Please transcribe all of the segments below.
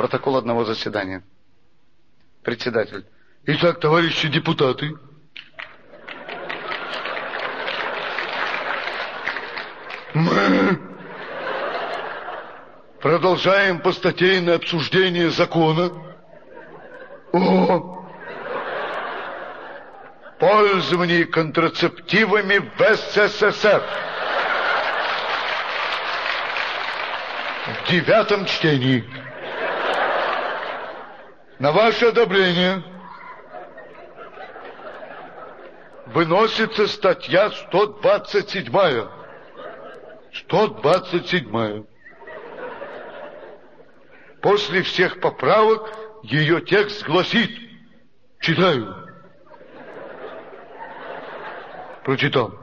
Протокол одного заседания. Председатель. Итак, товарищи депутаты, мы продолжаем постатейное обсуждение закона о пользовании контрацептивами в СССР. В девятом чтении. На ваше одобрение выносится статья 127. 127. После всех поправок ее текст гласит. Читаю. Прочитал.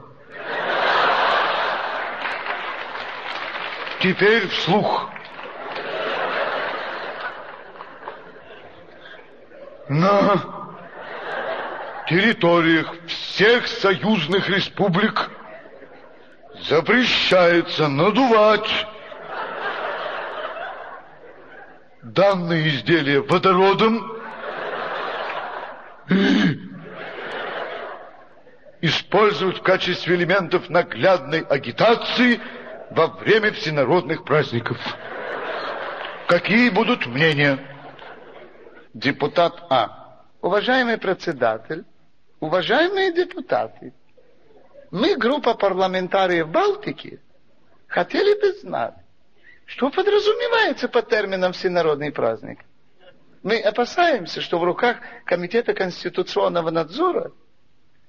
Теперь вслух. На территориях всех союзных республик запрещается надувать данные изделия водородом и использовать в качестве элементов наглядной агитации во время всенародных праздников. Какие будут мнения? Депутат А. Уважаемый председатель, уважаемые депутаты, мы, группа парламентариев Балтики, хотели бы знать, что подразумевается под термином «всенародный праздник». Мы опасаемся, что в руках Комитета конституционного надзора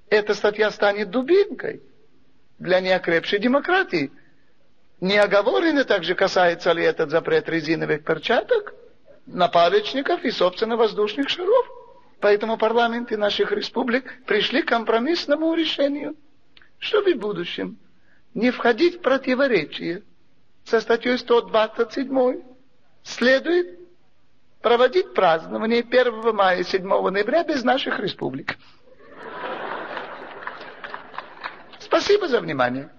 эта статья станет дубинкой для неокрепшей демократии. Не оговорено также, касается ли этот запрет резиновых перчаток, напалечников и, собственно, воздушных шаров. Поэтому парламенты наших республик пришли к компромиссному решению, чтобы в будущем не входить в противоречие со статьей 127 следует проводить празднование 1 мая и 7 ноября без наших республик. Спасибо за внимание.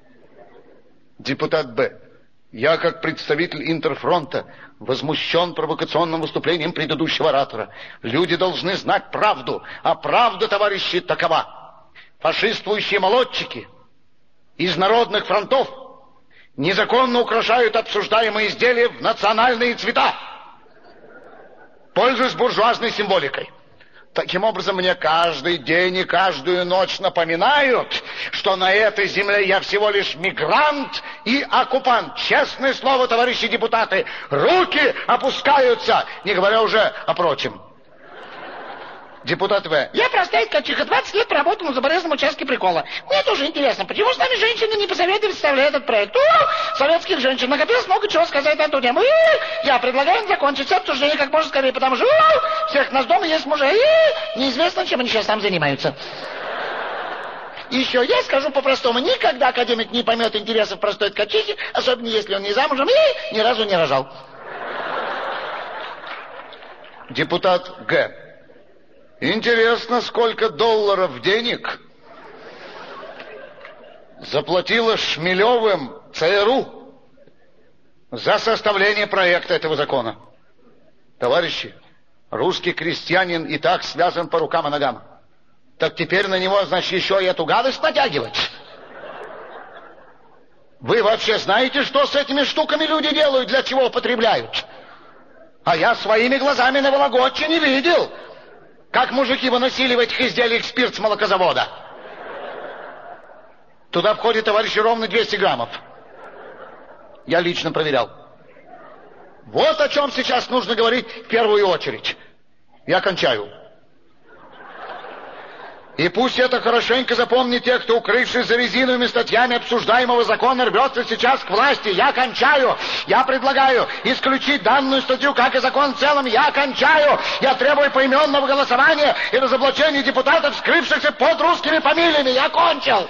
Депутат Б. Я, как представитель Интерфронта, возмущен провокационным выступлением предыдущего оратора. Люди должны знать правду, а правда, товарищи, такова. Фашистующие молодчики из народных фронтов незаконно украшают обсуждаемые изделия в национальные цвета, пользуясь буржуазной символикой. Таким образом, мне каждый день и каждую ночь напоминают, что на этой земле я всего лишь мигрант и оккупант. Честное слово, товарищи депутаты, руки опускаются, не говоря уже о прочем. Депутат В. Я простая ткачиха, 20 лет проработал на заболезном участке прикола. Мне тоже интересно, почему с нами женщины не посоветовали составлять этот проект? У, советских женщин накопилось много чего сказать на эту тему. И, я предлагаю закончить обсуждение как можно скорее, потому что у, всех нас дома есть мужа. И, неизвестно, чем они сейчас там занимаются. Еще я скажу по-простому, никогда академик не поймет интересов простой ткачихи, особенно если он не замужем и ни разу не рожал. Депутат Г. Интересно, сколько долларов денег заплатила Шмелевым ЦРУ за составление проекта этого закона. Товарищи, русский крестьянин и так связан по рукам и ногам. Так теперь на него, значит, еще и эту гадость натягивать. Вы вообще знаете, что с этими штуками люди делают, для чего употребляют? А я своими глазами на Вологодчине видел, как мужики выносили в этих изделиях спирт с молокозавода. Туда входит, товарищи, ровно 200 граммов. Я лично проверял. Вот о чем сейчас нужно говорить в первую очередь. Я кончаю. И пусть это хорошенько запомнит те, кто, укрывшись за резиновыми статьями обсуждаемого закона, рвется сейчас к власти. Я кончаю. Я предлагаю исключить данную статью, как и закон в целом. Я кончаю. Я требую поименного голосования и разоблачения депутатов, скрывшихся под русскими фамилиями. Я кончил.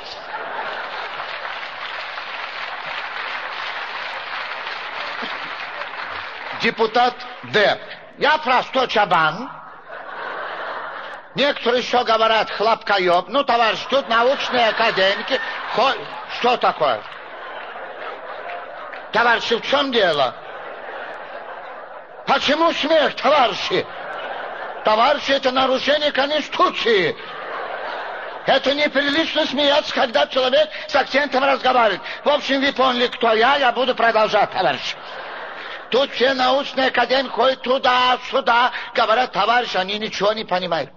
Депутат Д. Я простой чабан. Некоторые еще говорят хлопкоеб. Ну, товарищ, тут научные академики. Хо... Что такое? Товарищи, в чем дело? Почему смех, товарищи? Товарищи, это нарушение Конституции. Это неприлично смеяться, когда человек с акцентом разговаривает. В общем, вы поняли, кто я, я буду продолжать, товарищ. Тут все научные академии ходят туда-сюда, говорят, товарищ, они ничего не понимают.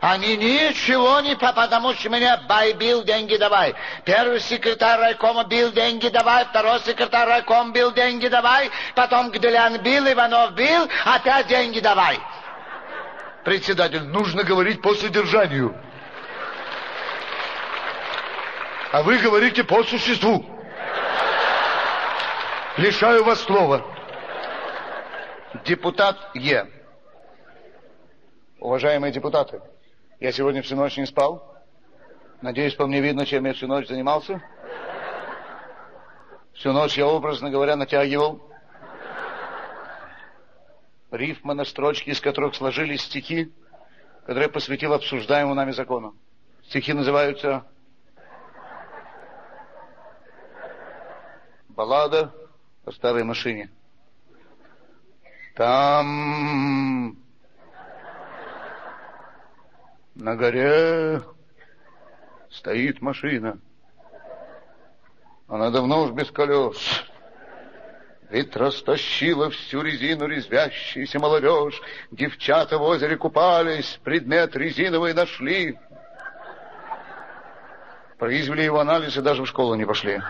Они ничего не потому что меня бай бил, деньги давай. Первый секретарь райкома бил, деньги давай. Второй секретарь райкома бил, деньги давай. Потом Гделян бил, Иванов бил, опять деньги давай. Председатель, нужно говорить по содержанию. А вы говорите по существу. Лишаю вас слова. Депутат Е. Уважаемые депутаты, я сегодня всю ночь не спал. Надеюсь, по мне видно, чем я всю ночь занимался. Всю ночь я, образно говоря, натягивал рифмы на строчки, из которых сложились стихи, которые я посвятил обсуждаемому нами закону. Стихи называются «Баллада о старой машине». Там на горе стоит машина. Она давно уж без колес. Ведь растащила всю резину резвящаяся молодежь. Девчата в озере купались, предмет резиновый нашли. Произвели его анализ и даже в школу не пошли.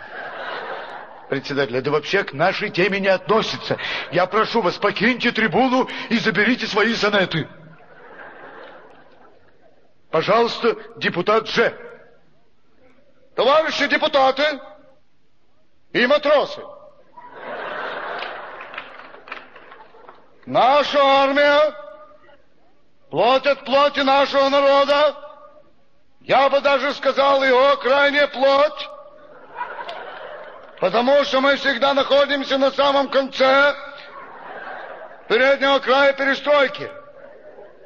Председатель, это вообще к нашей теме не относится. Я прошу вас, покиньте трибуну и заберите свои сонеты. Пожалуйста, депутат Ж. Товарищи депутаты и матросы, наша армия платит плоти нашего народа, я бы даже сказал его крайне плоть, потому что мы всегда находимся на самом конце переднего края перестройки.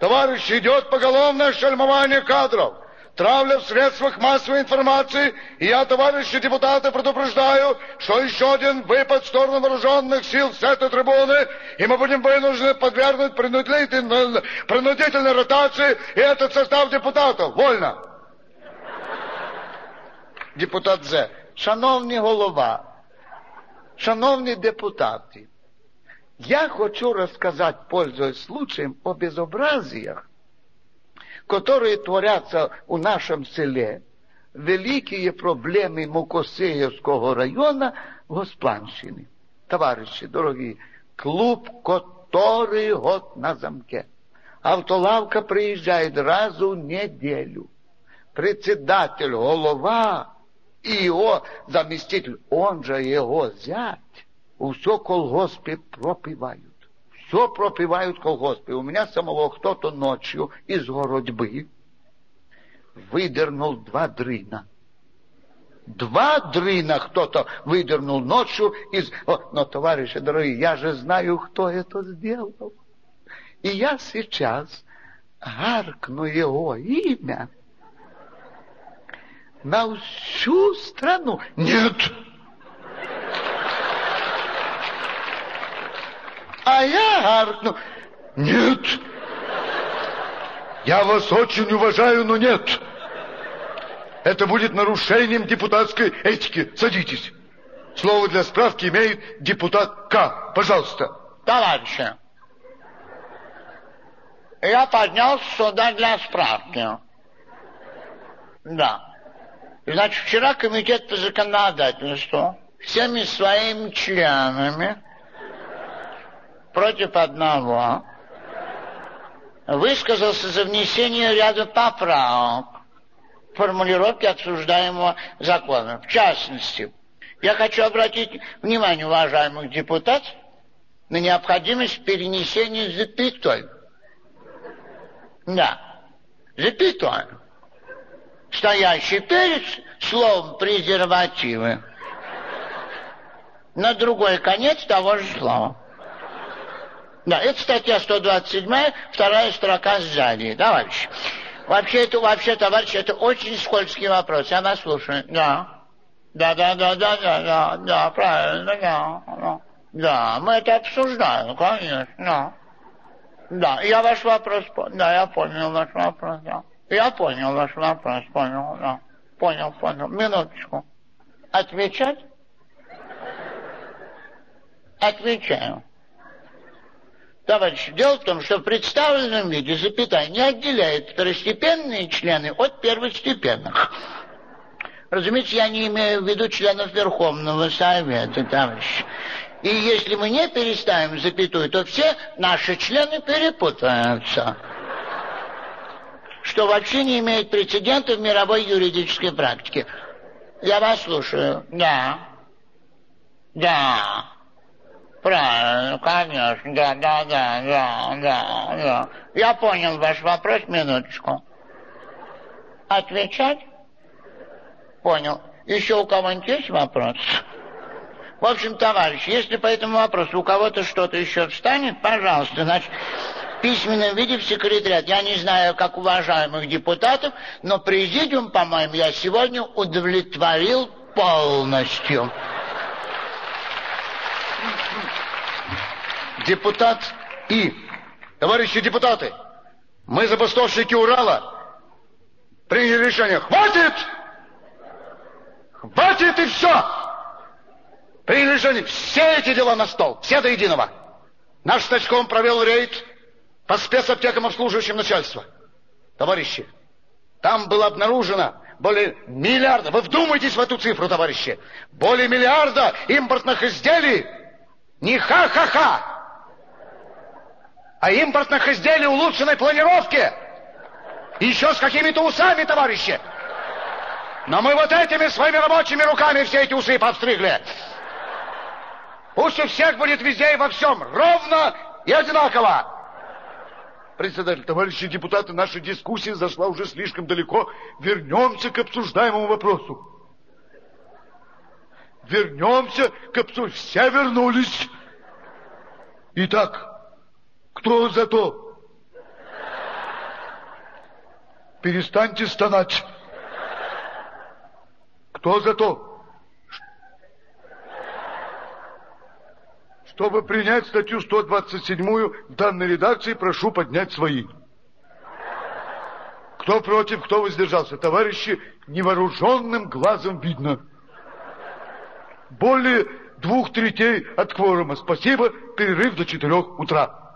Товарищи, идет поголовное шельмование кадров, травля в средствах массовой информации, и я, товарищи депутаты, предупреждаю, что еще один выпад в сторону вооруженных сил с этой трибуны, и мы будем вынуждены подвергнуть принудительной, принудительной ротации и этот состав депутатов. Вольно. Депутат Зе. Шановні голова, шановні депутати, я хочу рассказать, пользуясь случаем, о безобразиях, которые творятся у нашем селе. Великие проблемы Мукосеевского района Госпланщины. Товарищи дорогие, клуб который год на замке. Автолавка приезжает раз в неделю. Председатель, голова и его заместитель, он же его зять, все колгоспы пропивают. Все пропивают колгоспы. У меня самого кто-то ночью из городьбы выдернул два дрына. Два дрына кто-то выдернул ночью из... О, но, товарищи дорогие, я же знаю, кто это сделал. И я сейчас гаркну его имя на всю страну. Нет! А я гаркну. Нет! Я вас очень уважаю, но нет! Это будет нарушением депутатской этики. Садитесь. Слово для справки имеет депутат К. Пожалуйста. Товарищи, я поднялся сюда для справки. Да. Значит, вчера комитет по законодательству всеми своими членами против одного высказался за внесение ряда поправок формулировки обсуждаемого закона. В частности, я хочу обратить внимание уважаемых депутатов на необходимость перенесения запятой. Да, запятой. Стоящий перед словом презервативы на другой конец того же слова. Да, это статья 127, вторая строка сзади, товарищ. Вообще, это, вообще, товарищ, это очень скользкий вопрос. Я вас слушаю. Да. Да, да, да, да, да, да, да, правильно, да. да. Да, мы это обсуждаем, конечно. Да, я ваш вопрос. Да, я понял ваш вопрос, да. Я понял ваш вопрос, понял, да. Понял, понял. Минуточку. Отвечать? Отвечаю. Товарищи, дело в том, что в представленном виде запятая не отделяет второстепенные члены от первостепенных. Разумеется, я не имею в виду членов Верховного Совета, товарищи. И если мы не переставим запятую, то все наши члены перепутаются. Что вообще не имеет прецедента в мировой юридической практике. Я вас слушаю. Да. Да. Правильно, конечно. Да, да, да, да, да, да. Я понял ваш вопрос, минуточку. Отвечать? Понял. Еще у кого-нибудь есть вопрос? В общем, товарищ, если по этому вопросу у кого-то что-то еще встанет, пожалуйста, значит, в письменном виде в секретариат. Я не знаю, как уважаемых депутатов, но президиум, по-моему, я сегодня удовлетворил полностью. Депутат И. Товарищи депутаты, мы, забастовщики Урала, приняли решение. Хватит! Хватит и все! Приняли решение все эти дела на стол, все до единого. Наш стачком провел рейд по спецаптекам, обслуживающим начальство. Товарищи, там было обнаружено более миллиарда, вы вдумайтесь в эту цифру, товарищи, более миллиарда импортных изделий, не ха-ха-ха, а импортных изделий улучшенной планировки, еще с какими-то усами, товарищи. Но мы вот этими своими рабочими руками все эти усы подстригли. Пусть у всех будет везде и во всем ровно и одинаково. Председатель, товарищи депутаты, наша дискуссия зашла уже слишком далеко. Вернемся к обсуждаемому вопросу. Вернемся к обсуждаемому. Все вернулись. Итак, кто за то? Перестаньте стонать. Кто за то? Чтобы принять статью 127 в данной редакции, прошу поднять свои. Кто против, кто воздержался? Товарищи, невооруженным глазом видно. Более двух третей от кворума. Спасибо. Перерыв до четырех утра.